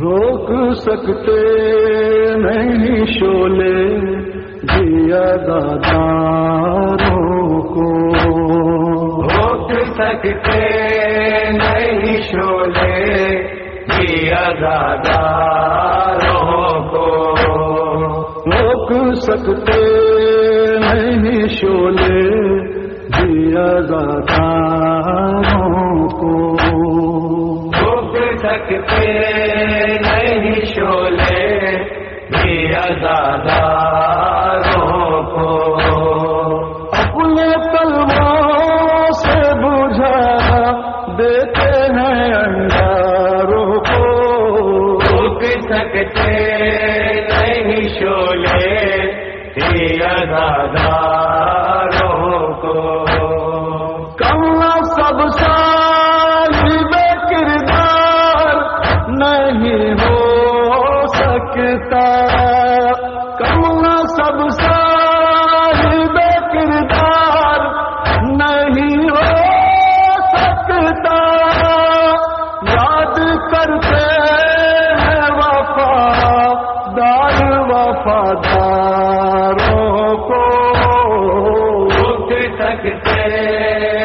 روک سکتے نہیں شولے دیا داداروں کو۔ روک سکتے نہیں شولے دیا داداروں کو۔ روک سکتے نہیں شولے دیا داداروں نہیں شولے داداروں کو۔ کمنا سب صاحب کردار نہیں ہو سکتا۔ سکتے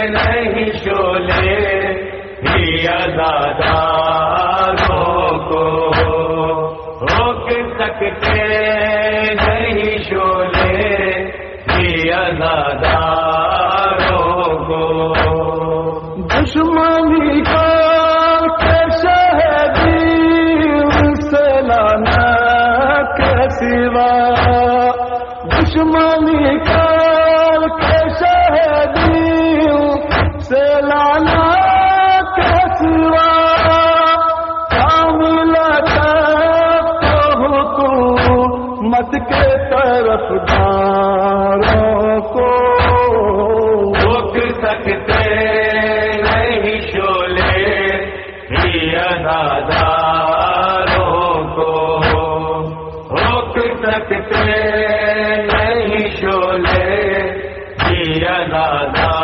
نہیں شولے دیا داداروں کو۔ روک سکتے نہیں شولے دیا داداروں کو۔ دشمنی کا سوا؟ دشمنی کا کے مت کے طرف داروں کو۔ روک سکتے نہیں شولے دیا داداروں دادا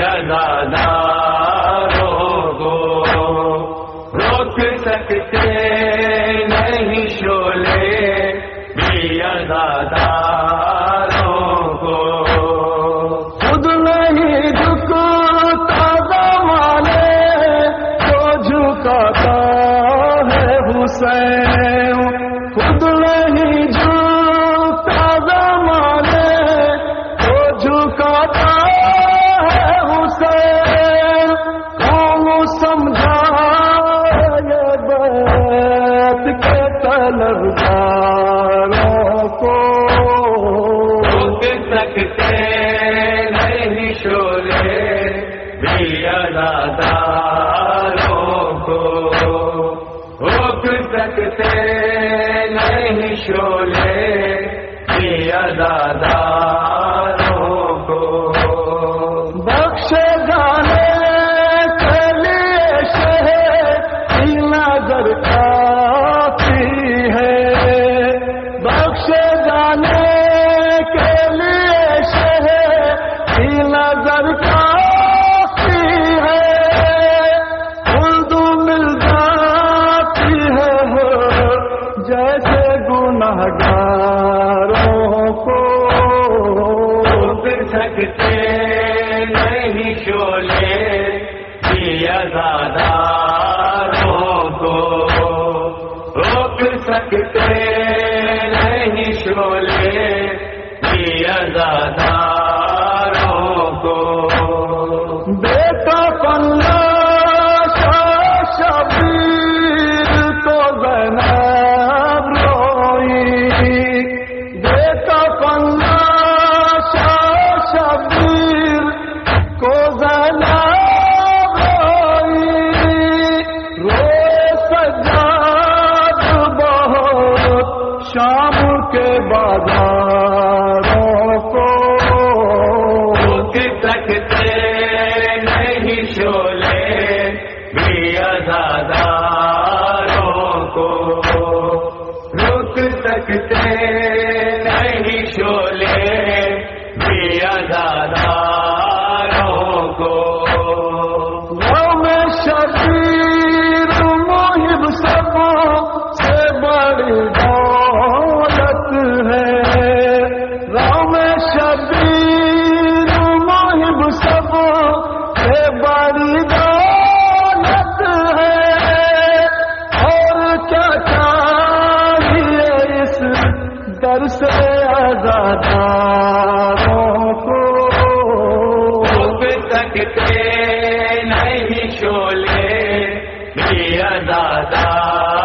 دیا داداروں کو روک سکتے نہیں شولے دیا داداروں کو۔ خود نہیں جھکتا تو جھکاتا ہے حسین۔ خود نہیں بیت کے طلبگاروں کو۔ روک سکتے نہیں شولے دیا داداروں کو۔ روک سکتے نہیں شولے دیا داداروں گناہ کو۔ سکتے نہیں شولے دیا داداروں کو۔ روک سکتے نہیں شولے دیا داداروں سکتے نہیں شولے بھی آزاداروں کو رک سکتے سکتے نہیں شولے میرا دادا